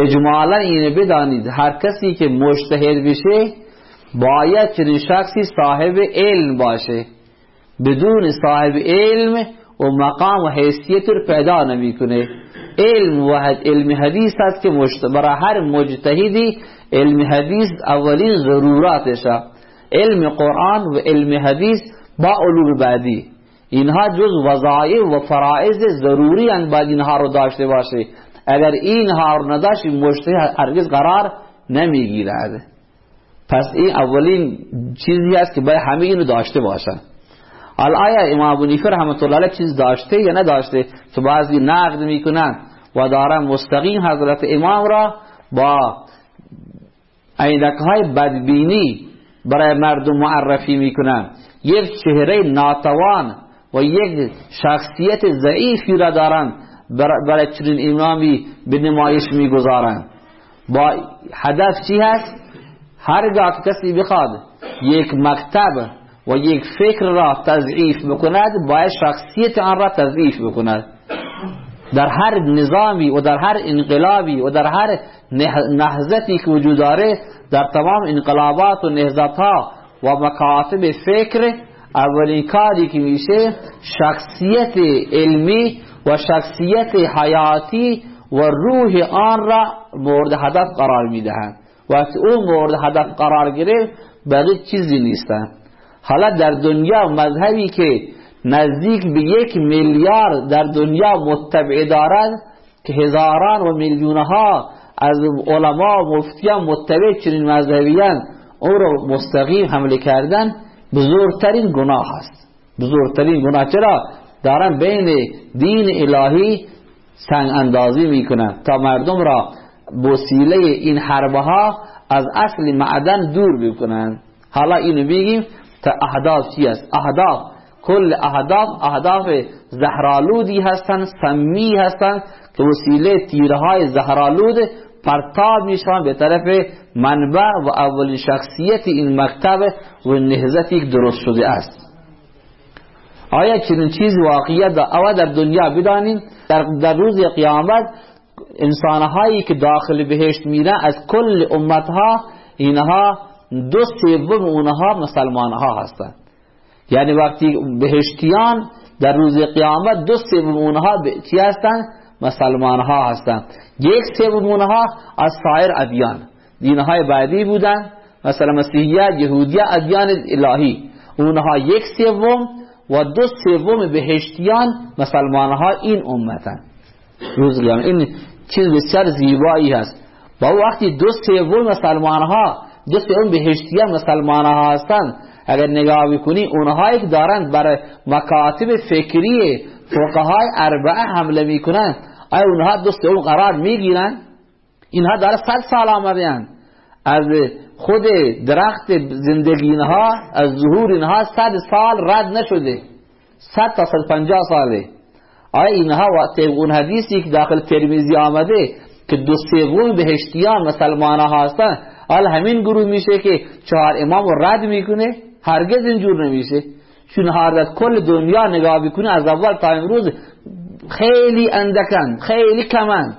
اجمالا اینه بدانید. هر کسی که مجتهد بشه باید چنین شخصی صاحب علم باشه. بدون صاحب علم و مقام و حیثیت رو پیدا نمی‌کنه. علم و علم حدیث هست که برای هر مجتهدی علم حدیث اولین ضروراتشه. علم قرآن و علم حدیث با علوم بعدی. اینها جز وظایف و فرائض ضروری ان باید اینها رو داشته باشه. اگر اینها رو نداشت مجتهد هرگز قرار نمی‌گیرد پس این اولین چیزی است که باید همه اینو داشته باشن حالا آیا امام ابو نیفر رحمت الله علیه چیز داشته یا نداشته تو بعضی نقد می‌کنن و دارن مستقیم حضرت امام را با عینک های بدبینی برای مردم معرفی می‌کنن یک چهره ناتوان و یک شخصیت ضعیفی را دارن برای چنین امامی به نمایش می‌گذارن با هدف چی هست؟ هرگاه کسی بخواد یک مکتب و یک فکر را تضعیف بکند باید شخصیت آن را تضعیف بکند. در هر نظامی و در هر انقلابی و در هر نهزتی که وجود داره در تمام انقلابات و نهزت ها و مکاتب فکر اولین کاری که میشه شخصیت علمی و شخصیت حیاتی و روح آن را مورد هدف قرار می‌دهند. وقتی اون مورد هدف قرار گرفت بقیه چیزی نیستن حالا در دنیا مذهبی که نزدیک به یک میلیارد در دنیا متبع دارد که هزاران و میلیونها از علما و مفتیان متبع چنین مذهبیان او رو مستقیم حمله کردن بزرگترین گناه است. بزرگترین گناه. چرا؟ دارن بین دین الهی سنگ اندازی می‌کنن تا مردم را بسیله این حربه ها از اصل معدن دور بکنن. حالا اینو بگیم تا اهداف چی است؟ اهداف. کل اهداف اهداف زهرالودی هستن سمی هستن که وسیله تیرهای زهرالود پرتاب می‌شوند به طرف منبع و اول شخصیت این مکتب و نهزتی درست شده است. آیا چنین چیز واقعیت او در دنیا بدانیم؟ در, در روز قیامت انسانهایی که داخل بهشت میرن از کل امتها اینها دو سوم اونها مسلمانها هستند. یعنی وقتی بهشتیان در روز قیامت دو سوم اونها چی هستند؟ مسلمانها هستند. یک سوم اونها از سایر ادیان. دینهای بعدی بودن مثلا مسیحیت یهودیت ادیان الهی. اونها یک سوم و دو سوم بهشتیان مسلمانها این امتن. روز قیامت این چیز بسیار زیبایی هست. با وقتی دو سوم مسلمانها دو سوم بهشتیان مسلمانها هستند اگر نگاه بکنی اونهایی که دارند بر مکاتب فکری فقهای اربعه حمله می‌کنن آیا اونها دو سوم قرار می‌گیرن اینها داره صد سال آمده از خود درخت زندگی اینها از ظهور اینها صد سال رد نشده. صد تا صد پنجاه ساله. آیا اینها و اون حدیثی که داخل ترمیزی آمده که دو سوم بهشتیان مسلمان هستن حالا همین گروه میشه که چهار امام رد می‌کنه هرگز اینجور نمیشه. چون هر کل دنیا نگاه بکنه از اول تا امروز خیلی اندکن خیلی کمن.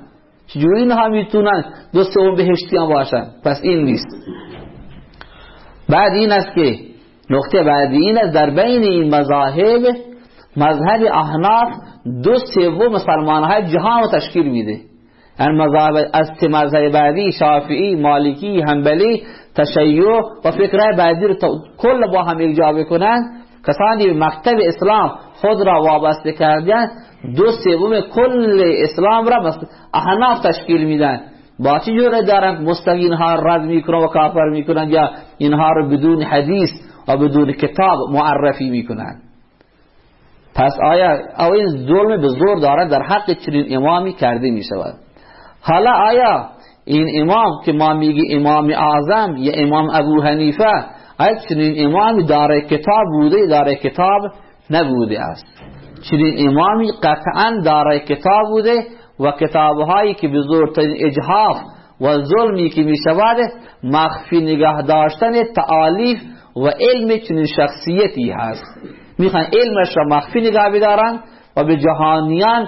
چجوری اینها می‌تونن دو سوم بهشتیان باشن؟ پس این نیست. بعد این است که نقطه بعدی این است در بین این مذاهب مذهب احناف دو سوم مسلمان های جهان رو تشکیل میده. یعنی مذهب از مذهب بعدی شافعی مالکی حنبلی تشیع و فکرهای بعدی رو کل با هم یک جا بکنن. کسانی به مکتب اسلام خود را وابسته کردن دو سوم کل اسلام را احناف تشکیل میدن. با چه جوره دارن؟ مستقین ها رد می‌کنن و کافر می‌کنن یا اینها رو بدون حدیث و بدون کتاب معرفی می‌کنن؟ پس آیا او این ظلم به زور در حق چنین امامی کرده می شود حالا آیا این امام که ما میگی امام اعظم یا امام ابو حنیفه آیا چنین امامی داره کتاب بوده داره کتاب نبوده است چنین امامی قطعا داره کتاب بوده و کتابهایی که به اجحاف و ظلمی که می شود مخفی نگاه داشتن تعالیف و علم چنین شخصیتی هست می‌خوان علمش را مخفی نگاه بدارن و به جهانیان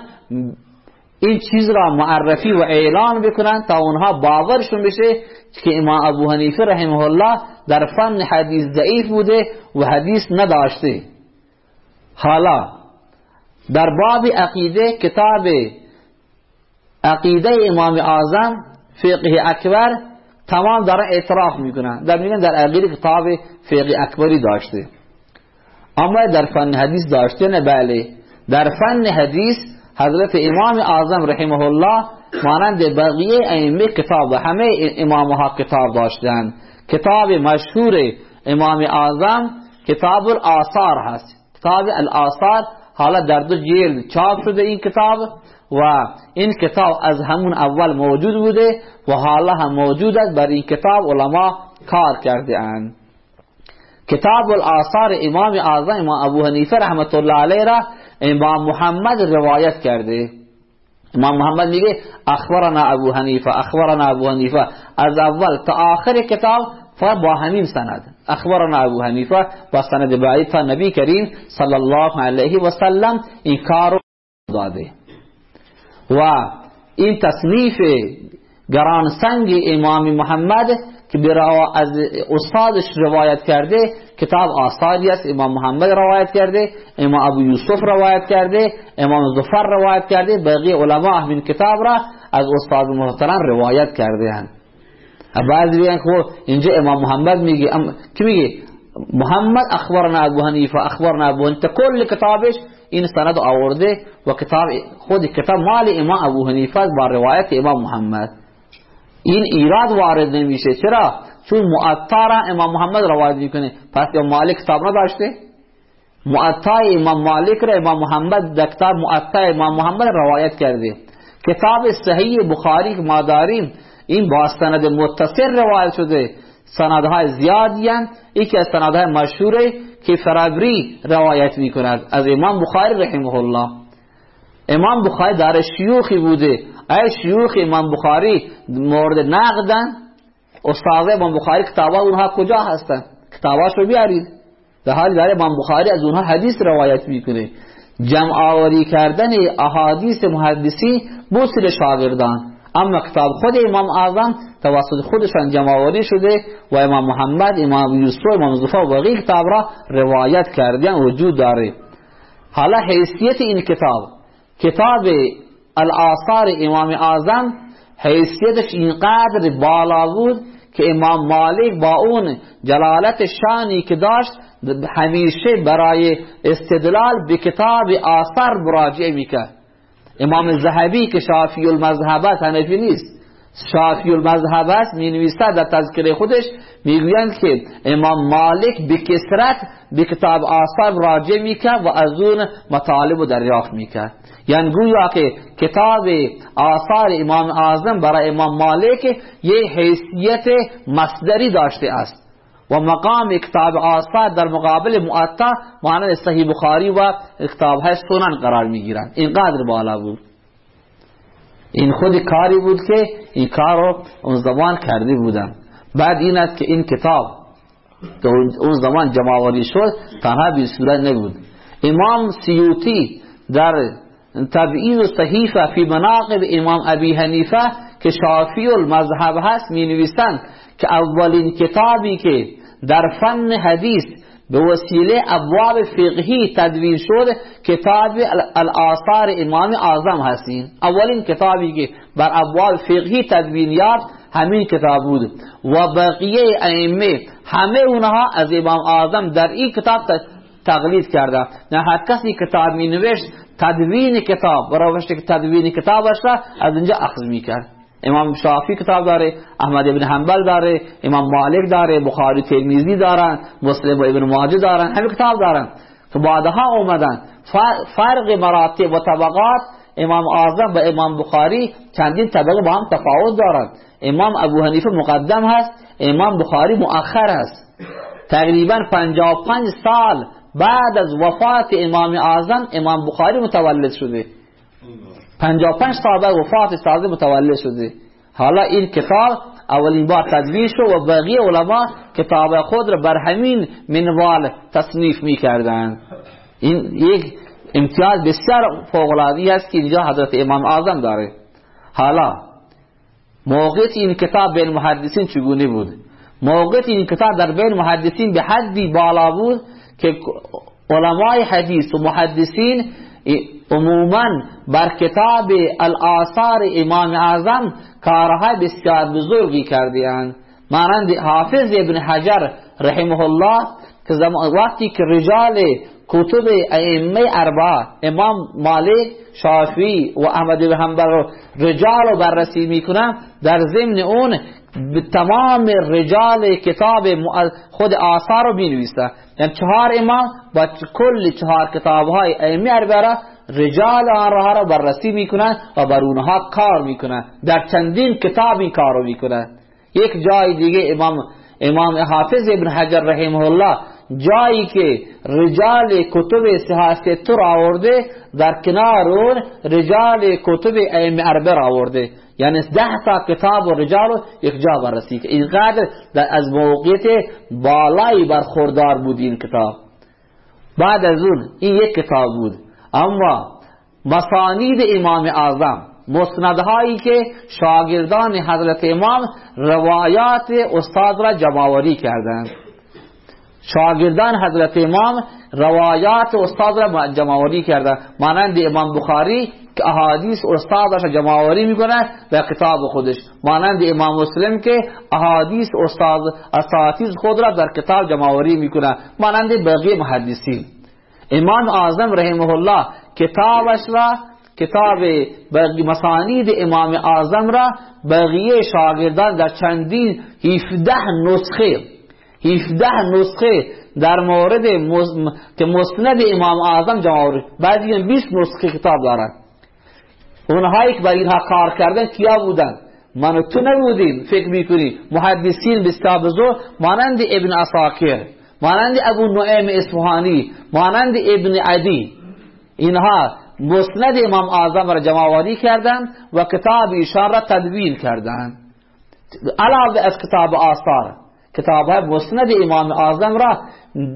این چیز را معرفی و اعلان بکنن تا اونها باورشون بشه که امام ابو حنیفه رحمه الله در فن حدیث ضعیف بوده و حدیث نداشته. حالا در باب عقیده کتاب عقیده امام اعظم فقه اکبر تمام داره اعتراف می‌کنن. در میگن در عقیده کتاب فقه اکبری داشته. اما در فن حدیث داشته نه؟ بله. در فن حدیث حضرت امام اعظم رحمه الله مانند بقیه ائمه کتاب همه امام ها کتاب داشتن. کتاب مشهور امام اعظم کتاب الاثار هست. کتاب الاثار حالا در دو جلد چاپ شده این کتاب و این کتاب از همون اول موجود بوده و حالا هم موجود است. بر این کتاب علما کار کرده اند. کتاب الاثار امام اعظم امام ابو حنیفه رحمت الله علیه را امام محمد روایت کرده. امام محمد میگه اخبرنا ابو حنیفه اخبرنا ابو حنیفه. از اول تا آخر کتاب با همین سند. اخبرنا ابو حنیفه با سند بعید تا نبی کریم صلی الله علیه و سلم این کار داده. و این تصنیف گرانسنگ امام محمد که برا از استادش روایت کرده کتاب آثاری است. امام محمد روایت کرده امام ابو یوسف روایت کرده امام زفر روایت کرده بقیه علما همین کتاب را از استاد محترم روایت کرده هن. بعضی بیان که اینجا امام محمد میگه کی میگه؟ محمد اخبرنا ابو حنیفه اخبرنا ابو حنیفه. کل کتابش این سند آورده و کتاب خود کتاب مال امام ابو حنیفه با روایت امام محمد. این ایراد وارد نمیشه. چرا؟ چون معطا امام محمد روایت می‌کنه. پس امام مالک کتاب نداشته؟ معطا امام مالک را امام محمد در کتاب امام محمد روایت کرده. کتاب صحیح بخاری که ما داریم این با سند متصل روایت شده. سندهای زیادی یکی از سندهای مشهوره که فرابری روایت می‌کند. از امام بخاری رحمه الله. امام بخاری داره شیوخی بوده. ای شیوخ امام بخاری مورد نقدن. استاد امام بخاری کتابا اونها کجا هستن؟ کتاباش رو بیارید. در حالی داره امام بخاری از اونها حدیث روایت می‌کنه. جمع آوری کردن احادیث محدثی بسر شاگردان. اما کتاب خود امام اعظم توسط خودشان جمع آوری شده و امام محمد امام یوسف امام زفا و بقیه کتاب را روایت کردن وجود داره. حالا حیثیت این کتاب. کتاب الاثار امام اعظم حیثیتش اینقدر بالا بود که امام مالک با اون جلالت شانی که داشت همیشه برای استدلال به کتاب آثار مراجعه می‌کرد. امام زهبی که شافی المذهب است هنفی نیست. شافی المذهب است می نویسد در تذکره خودش می‌گویند که امام مالک به کسرت به کتاب آثار راجع می‌کرد و از اون مطالب دریافت می‌کرد. یعنی گویا که کتاب آثار امام اعظم برای امام مالک یه حیثیت مصدری داشته است. و مقام کتاب آثار در مقابل معطا مانند صحیح بخاری و کتاب های سنن قرار می‌گیرند. اینقدر بالا بود. این خود کاری بود که این کار رو اون زمان کرده بودن بعد این است که این کتاب اون زمان جمعوری شد تنها به صورت نبود. امام سیوتی در تبعید و صحیفه فی مناقب امام ابی حنیفه که شافی المذهب هست می نویسند که اولین کتابی که در فن حدیث به وسیله ابواب فقهی تدوین شد کتاب الاثار امام اعظم هستین. اولین کتابی که بر ابواب فقهی تدوین یافت همین کتاب بود. و بقیه ائمه همه اونها از امام اعظم در این کتاب تقلید کرده نه هر کسی کتاب می نوشت تدوین کتاب برای که تدوین کتابش را از اینجا اخذ می‌کرد. امام شافی کتاب داره احمد ابن حنبل داره امام مالک داره بخاری ترمیزی دارن مسلم و ابن ماجه دارن همه کتاب دارن. که بعدها اومدن. فرق مراتب و طبقات امام اعظم و امام بخاری چندین طبقه با هم تفاوت دارن. امام ابو حنیفه مقدم هست امام بخاری مؤخر هست. تقریبا 55 سال بعد از وفات امام اعظم امام بخاری متولد شده. 55 سال بعد وفات تازه متولد شده. حالا این کتاب اولین بار تدوین شد و بقیه علما کتاب خود را بر همین منوال تصنیف می کردن این یک امتیاز بسیار فوقلادی هست که اینجا حضرت امام اعظم داره. حالا موقعیت این کتاب بین محدثین چگونه بود؟ موقعیت این کتاب در بین محدثین به حدی بالا بود که علمای حدیث و محدثین عموما بر کتاب الاثار امام اعظم کارهای بسیار بزرگی کردیان مانند حافظ ابن حجر رحمه الله که وقتی که رجال کتب ائمه اربعه امام مالک شافعی و احمد بن حنبل رجال رو بررسی می‌کنن در ضمن اون تمام رجال کتاب خود آثار رو بینویسن یعنی چهار امام با کل چهار کتاب های ائمه اربعه رجال آنها را بررسی می‌کنن و بر اونها کار می‌کنن. در چندین کتاب این کار رو می‌کنن. یک جای دیگه امام امام حافظ ابن حجر رحمه الله جایی که رجال کتب سیاست را آورده در کنار اون رجال کتب ائمه اربعه آورده. یعنی ده تا کتاب و رجال یک جا بررسی که اینقدر از موقعیت بالایی برخوردار بود این کتاب. بعد از اون این یک کتاب بود. اما مسانید امام اعظم مسندهایی که شاگردان حضرت امام روایات استاد را جمعوری کردند. شاگردان حضرت امام روایات استاد را جمعوری کردند مانند امام بخاری که احادیث استادش جمعوری می‌کنه به کتاب خودش. مانند امام مسلم که احادیث استاد اساتید خود را در کتاب جمعوری می‌کنه. مانند بقیه محدثین. امام اعظم رحمه الله کتابش را کتاب مسانید امام اعظم را بقیه شاگردان در چندین 17 نسخه 17 نسخه در مورد که مسند امام اعظم جمع بعضی 20 نسخه کتاب دارند اونهایی که بر اینها کار کردن کیا بودن؟ من تو نبودیم فکر می‌کنی. محدثین بزرگ. مانند ابن اساکر مانند ابو نعیم اصفهانی مانند ابن عدی. اینها مسند امام اعظم را جمعواری کردند و کتاب ایشان را تدوین کردند. علاوه از کتاب آثار. کتاب مسند امام اعظم را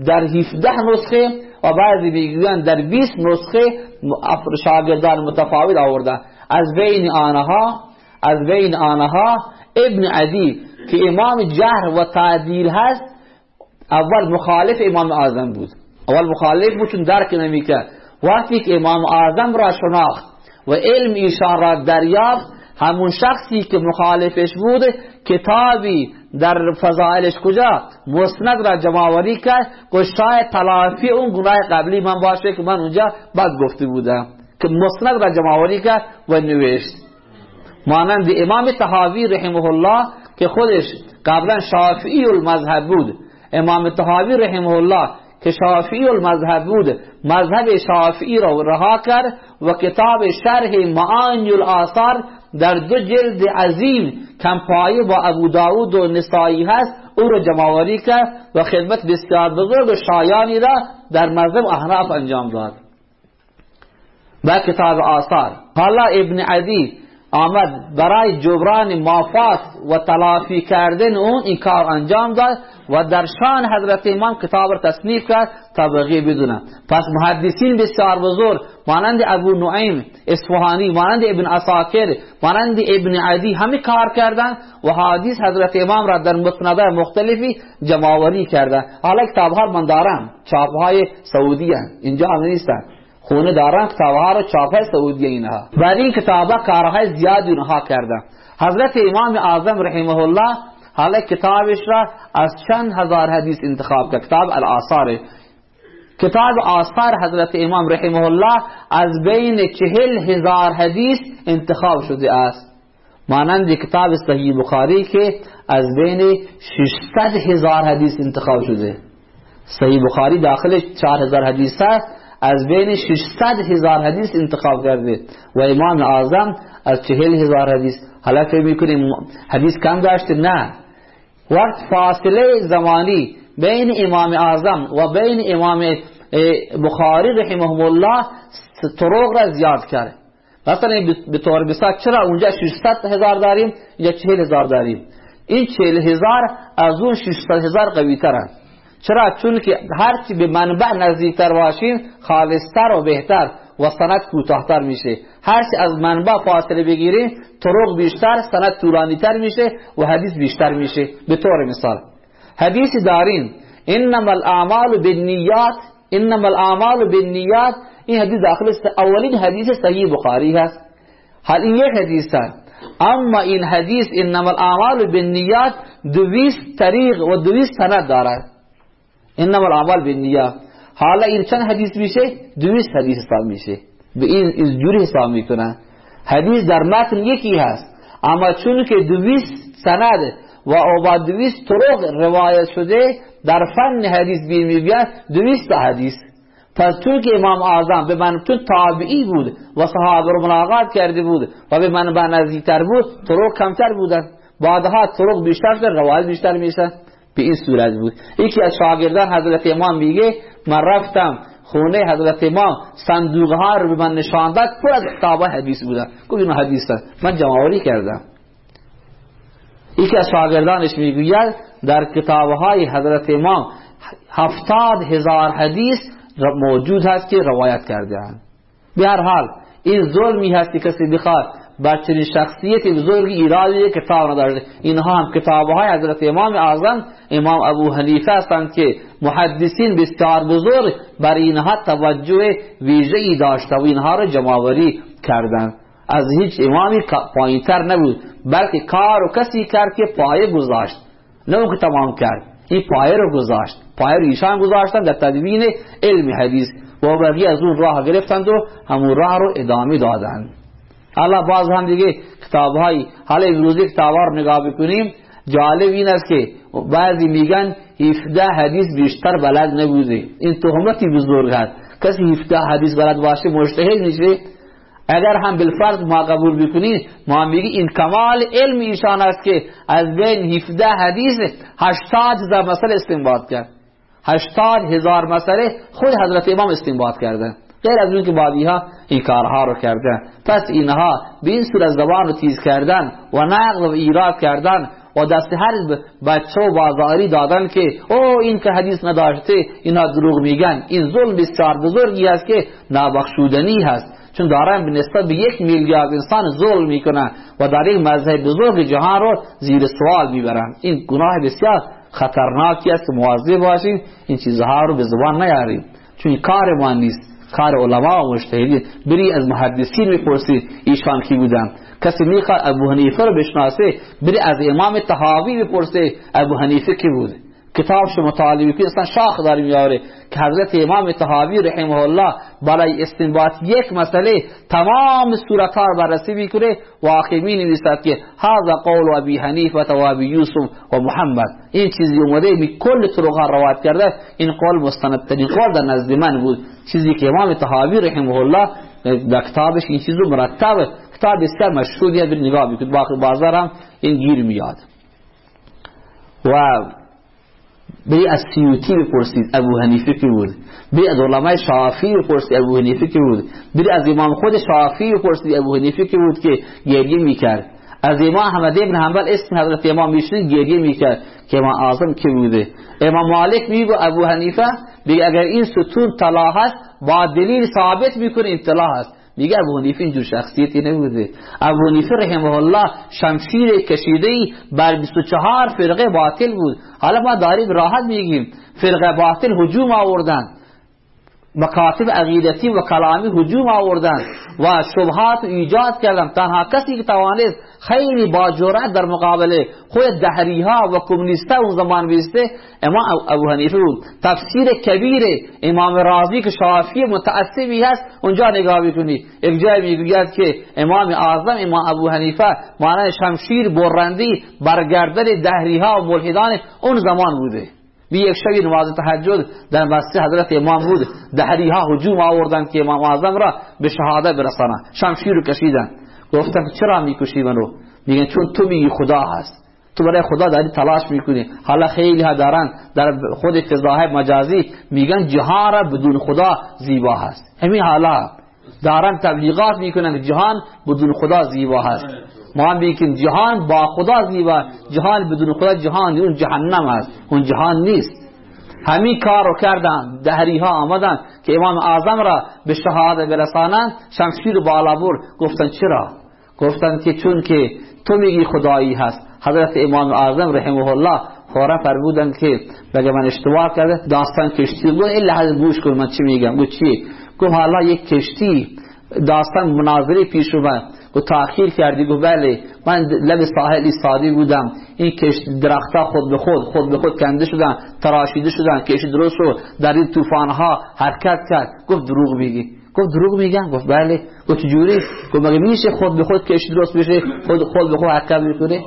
در 17 نسخه و بعضی می‌گویند در 20 نسخه شاگردان متفاوت آورده از بین آنها از بین آنها ابن عدی که امام جهر و تعدیل هست اول مخالف امام اعظم بود. اول مخالف بود چون درک نمی‌کرد. وقتی که امام اعظم را شناخت و علم ایشان را دریافت همون شخصی که مخالفش بود کتابی در فضائلش کجا مسند را جمعوری کرد که شاید تلافی اون گناه قبلی من باشه که من اونجا بد گفته بودم. که مسند را جمعوری کرد و نوشت. مانند امام تحاوی رحمه الله که خودش قبلا شافعی المذهب بود. امام تحاوی رحمه الله که شافعی المذهب بود مذهب شافعی را رها کرد و کتاب شرح معانی الاثار در دو جلد عظیم کمپایی با ابو داود و نسایی هست او را جمعواری کرد و خدمت بسیار بزرگ و شایانی را در مذهب احناف انجام داد. با کتاب آثار حالا ابن عدی آمد برای جبران مافات و تلافی کردن اون این کار انجام داد و در شان حضرت امام کتاب را تصنیف کرد تا بقیه بدونن پس محدثین بسیار بزرگ مانند ابو نعیم اصفهانی مانند ابن اساکر مانند ابن عدی همه کار کردن و حدیث حضرت امام را در مسنده مختلفی جمعوری کردن حالا کتاب ها من دارم چاپ های سعودی اینجا هم نیستن خونه دارن کتاب ها رو چاپ سعودی اینها. بعد این کتاب ها کارهای زیادی اونها کردن حضرت امام اعظم رحمه الله حالا کتابش را از چند هزار حدیث انتخاب کرد. کتاب الاثار کتاب آثار حضرت امام رحمه الله از بین چهل هزار حدیث انتخاب شده است. مانند کتاب صحیح بخاری که از بین 600 هزار حدیث انتخاب شده. صحیح بخاری داخل 4000 حدیث است. از بین 600 هزار حدیث انتخاب کرده. و امام اعظم از چهل هزار حدیث. حالا فکر می‌کنیم حدیث کم داشته نه. وقت فاصله زمانی بین امام اعظم و بین امام بخاری رحمه الله طرق را زیاد کرد. مثلا به طور بسات چرا اونجا 600 هزار داریم یا 40 هزار داریم؟ این 40 هزار از اون 600 هزار قوی ترن چرا؟ چون که هرچی به منبع نزدیکتر باشین خالصتر و بهتر و سند کوتاهتر میشه. هرچی از منبع فاصله بگیرین طرق بیشتر سند طولانیتر میشه و حدیث بیشتر میشه. به طور مثال حدیث دارین انما الاعمال بالنیات انما الاعمال بالنیات. این حدیث داخل اولین حدیث صحیح بخاری هست. حال این یک حدیث هست اما این حدیث انما الاعمال بالنیات دویست طریق و دویست سند دارد. انما الاعمال بالنیات حالا این چند حدیث میشه دویست حدیث حساب میشه به این جوری حساب می‌کنن حدیث در متن یکی هست. اما چون که دویست سند و با دویست طرق روایت شده در فن حدیث بین میبیاد دویست حدیث پس چون که امام اعظم به من چون تابعی بود و صحابه رو ملاقات کرده بود و به من نزدیکتر بود طرق کمتر بودن. بعدها طرق بیشتر شد روایت بیشتر میشه به این صورت بود. یکی از شاگردان حضرت امام میگه من رفتم خونه حضرت امام صندوق ها رو به من نشان داد پر از کتاب حدیث بودن. گفت این حدیث من جمعوری کردم. یکی از شاگردانش می‌گوید در کتاب های حضرت امام هفتاد هزار حدیث موجود هست که روایت کرده اند به هر حال این ظلمی هست که کسی بخواد بر چنین شخصیت بزرگی ایرادی کتاب ندارد اینها هم کتاب های حضرت امام اعظم امام ابو حنیفه هستند که محدثین بسیار بزرگ بر اینها توجه ویژه ای داشته و اینها را جمعوری کردند. از هیچ امامی پایینتر نبود بلکه کار و کسی کرد که پایه گذاشت. نه که تمام کرد. این پایه رو گذاشت. پایه رو ایشان گذاشتن در تدوین علم حدیث. و بقیه از اون راه گرفتند و همون راه رو ادامه دادند. حالا باز هم دیگه کتاب های حالا امروزی کتاب رو نگاه بکنیم جالب این است که بعضی میگن 17 حدیث بیشتر بلد نبوده این تهمتی بزرگ هست کسی 17 حدیث بلد باشه مجتهد میشه اگر هم بالفرض ما قبول بکنیم ما میگی این کمال علم ایشان است که از بین 17 حدیث 80 هزار مسئله استنباط کرد 80 هزار مسئله خود حضرت امام استنباط کرده غیر از اون که بعدی ها این کارها رو کردن پس اینها به این صورت زبان رو تیز کردن و نقل و ایراد کردن و دست هر بچه و بازاری دادن که او این که حدیث نداشته اینا دروغ میگن این ظلم بسیار بزرگی است که نابخشودنی هست چون دارن به نسبت به یک میلیارد انسان ظلم می‌کنن و در این مذهب بزرگ جهان رو زیر سوال می‌برن این گناه بسیار خطرناکی است مواظب باشیم این چیزها رو به زبان نیاریم چون کار ما نیست کار علما و مجتهدین. بری از محدثین می‌پرسید ایشان کی بودن. کسی می‌خواد ابو حنیفه رو بشناسه بری از امام تهاوی بپرسه ابو حنیفه کی بود. کتابش مطالعه کنید اصلا شاخ داره میاره که حضرت امام تهاوی رحمه الله برای استنباط یک مسئله تمام صورت ها بررسی می‌کنه و آخر می نویسد که هذا قول ابی حنیفه و ابی یوسف و محمد. این چیزی اومده می کل طرق روایت کرده. این قول مستند ترین قول در نزد من بود. چیزی که امام تهاوی رحمه الله در کتابش این چیز رو مرتب کتاب بسیار در نگاه بکنید بازار هم این گیر میاد. و بری از سیوتی بپرسید ابو حنیفه کی بود؟ بری از علمای شافعی بپرسید ابو حنیفه کی بود؟ بری از امام خود شافعی بپرسید ابو حنیفه کی بود که گریه می‌کرد؟ از امام احمد ابن حنبل اسم حضرت امام میشنید گریه می‌کرد که امام اعظم کی بوده؟ امام مالک میگه ابو حنیفه بگه اگر این ستون طلا هست با دلیل ثابت می‌کنه اطلاع هست. میگه ابو حنیفه اینجور شخصیتی نبوده. ابو حنیفه رحمه الله شمشیر کشیده بر 24 فرقه باطل بود. حالا ما داریم راحت میگیم. فرقه باطل هجوم آوردن. مکاتب عقیدتی و کلامی هجوم آوردن و شبهات ایجاد کردن. تنها کسی که توانست خیلی با جرأت در مقابل خود دهری ها و کمونیستا اون زمان بیسته امام ابو حنیفه بود. تفسیر کبیر امام رازی که شافی متعصبی هست اونجا نگاه بکنی یک جای می‌گوید که امام اعظم امام ابو حنیفه معنی شمشیر برندی برگردن دهری ها و ملحدان اون زمان بوده. بی یک شبی نماز تهجد در مسجد حضرت امام بود دهری ها هجوم آوردن که امام اعظم را به شهاده برسانه شمشیر رو کشیدن گفتم چرا می‌کشی منو میگن چون تو میگی خدا هست تو برای خدا داری تلاش می‌کنی حالا خیلی ها دارن در خود فضاهای مجازی میگن جهان را بدون خدا زیبا هست همین حالا دارن تبلیغات می‌کنن جهان بدون خدا زیبا هست ما هم بگیم جهان با خدا زیبا جهان بدون خدا جهان اون جهنم هست اون جهان نیست همین کار رو کردن دهری ها آمدن که امام اعظم را به شهادت برسانند شمشیر بالا بر گفتن چرا گفتن که چون که تو میگی خدایی هست حضرت امام اعظم رحمه الله فورا فرمودن که بگه من اشتباه کرده داستان کشتی بود الا حضرت گوش کن من چی میگم گفت چی گفت حالا یک کشتی داستان مناظره پیش اومد. و تاخیر کردی؟ گفت بله. من لب ساحل ایستادی بودم. این کشت درختها خود به خود خود به خود کنده شدن تراشیده شدن. کشتی درست رو در این ها حرکت کرد. گفت دروغ میگی. گفت دروغ میگن؟ گفت بله. گفت چجوری؟ گفت مگه میشه خود به خود کشتی درست بشه؟ خود خود به خود حرکت می‌کنه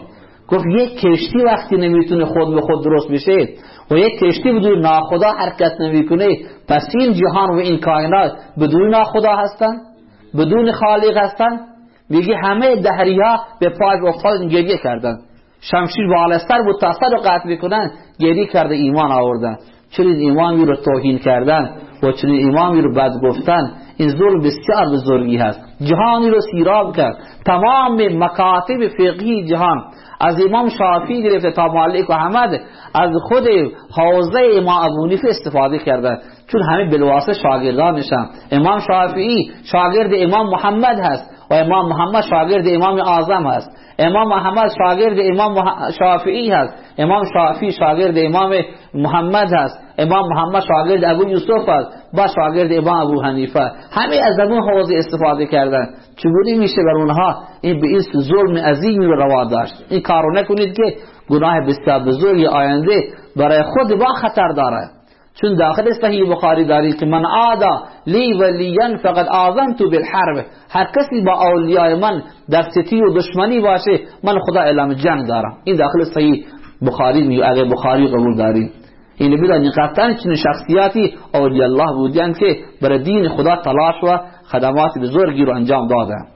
گفت یک کشتی وقتی نمی‌تونه خود به خود درست بشه و یک کشتی بدون ناخدا حرکت نمی‌کنه. پس این جهان و این کائنات بدون ناخدا هستن؟ بدون خالق هستن. میگه همه دهریا به پای افتاد گریه کردن. شمشیر بالستر بود تا رو قتل بکنن گریه کرده ایمان آوردن. چنین ایمانی رو توهین کردن و چنین ایمانی رو بد گفتن. این ظلم بسیار بزرگی هست. جهانی رو سیراب کرد. تمام مکاتب فقهی جهان از امام شافی گرفته تا مالک و احمد از خود حوزه امام ابو استفاده کردن. چون همه بلواسه شاگردانشان امام شافعی شاگرد امام محمد هست و امام محمد شاگرد امام اعظم هست. امام محمد شاگرد امام شافعی هست. امام شافعی شاگرد امام محمد هست. امام محمد شاگرد ابو یوسف هست. با شاگرد امام ابو حنیفه. همه از اون حوزه استفاده کردن. چگونه میشه بر اونها این به این ظلم عظیمی رو روا داشت؟ این کارو نکنید که گناه بسیار بزرگی آینده برای خود با خطر داره. چون داخل صحیح بخاری دارید که من آدا لی ولیان فقط تو بالحرب. هر کسی با اولیاء من در ستی و دشمنی باشه من خدا اعلام جنگ دارم. این داخل صحیح بخاری می اگر بخاری قبول دارید این بدانید قطعا چنین شخصیاتی اولیاء الله بودند که بر دین خدا تلاش و خدمات بزرگی رو انجام دادن